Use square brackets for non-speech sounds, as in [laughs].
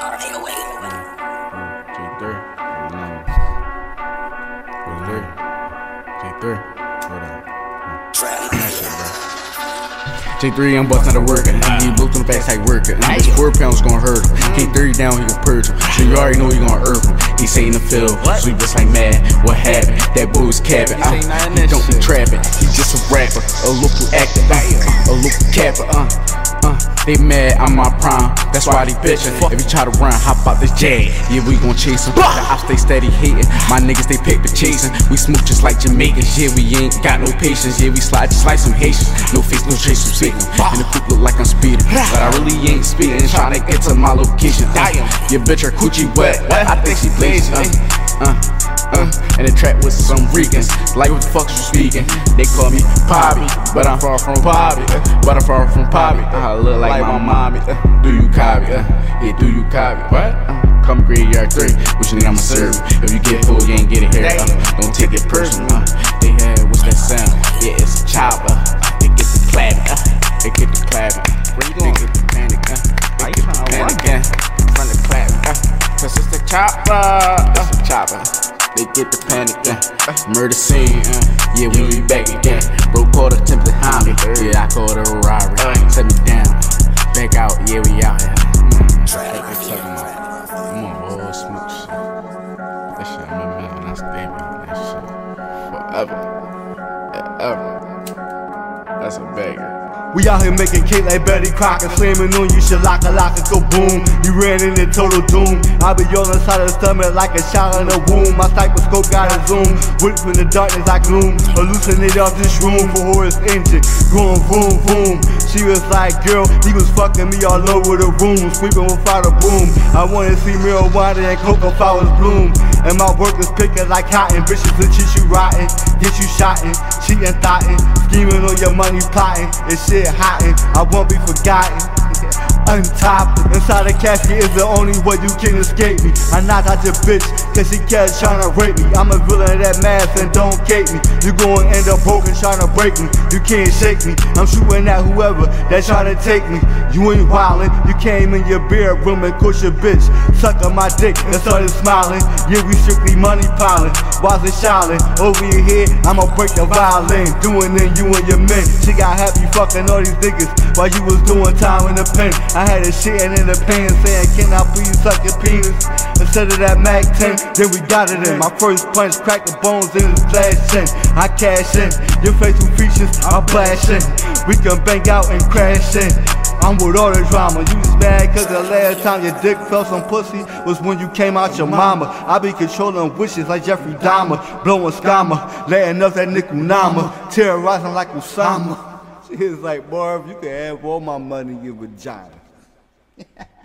J3. J3. Hold on. J3, I'm bustin' out of worker. He boots on the backside worker. This four pounds gon' hurt him. K3 down, he gon' purge him. So you already know he gon' earth him. He say in the field, so he just like mad. What happened? That boy was capping. Uh, he don't be trapping. He just a rapper, a local actor, uh, a local capper. Uh, uh, they mad, I'm my prime. That's why they bitchin'. If you try to run, hop out this jag. Yeah, we gon' chase him. The ops stay steady hating. My niggas they paper chasing. We smooth just like Jamaicans. Yeah, we ain't got no patience. Yeah, we slide just like some Haitians. No face, no trace, I'm speaking. And the coupe look like I'm speeding. But I really ain't speeding. Tryna get to my location. Uh, your bitch her coochie wet. I think she blazing. Uh, uh. And the track with some Ricans. Like what the fuck you speaking? They call me Poppy, but I'm far from Poppy. Uh, but I'm far from Poppy. Uh, I look like, my mommy. Uh, do you copy? Yeah, do you copy? What? Come graveyard three. Which nigga I'ma serve? If you get full, you ain't get it here. Uh, don't take it personal. Uh, they had what's that sound? Yeah, it's a chopper. They get the clapping. Uh, they get the clapping. Where you going? They get the panic. Uh, they get the panic. Uh, from the clapping. Uh, Cause it's the chopper. It's a chopper. They get the panic, uh, murder scene, uh, yeah, we be back again. Bro called a template homie, yeah, I her a robbery. Set me down, back out, yeah, we out here. I'm on all smoke shit. That shit, I'm a man, I stay on that shit forever, ever. That's a banger. We out here making cake like Betty Crocker, slamming on you, shit lock a lock go boom. You ran into total doom. I be all inside the stomach like a shot in the womb. My scope got a zoom. Whip from the darkness I gloom. Hallucinate off this room for Horace engine. Going boom boom. She was like, girl, he was fucking me all over the room, sweeping without a boom. I wanna see marijuana and cocoa flowers bloom. And my work is picking like cotton. Bitches will cheat you rotten, get you shotting, cheating, thotting, scheming on your money, plotting. And shit hotting, I won't be forgotten. [laughs] Untopped, inside the casket is the only way you can escape me. I knocked out your bitch, cause she kept trying to rape me. I'm a villain that mask and don't cape me. You gon' end up broken trying to break me. You can't shake me. I'm shooting at whoever that's trying to take me. You ain't wildin', you came in your bedroom and caught your bitch. Sucking my dick and started smiling. Yeah, we strictly money piling. It shouting over your head, I'ma break the violin. Doing it, you and your men. She got happy fucking all these niggas while you was doing time in the pen. I had a shit in the pen saying, Can I please suck your penis? Instead of that Mac 10, then we got it in. My first punch cracked the bones in his flash in. I cash in, your facial features are flashing. We can bang out and crash in. I'm with all the drama. You just mad cause the last time your dick felt some pussy was when you came out your mama. I be controlling wishes like Jeffrey Dahmer, blowing scammer, letting up that nickel nama, terrorizing like Osama. She was like, if you could have all my money in your vagina. [laughs]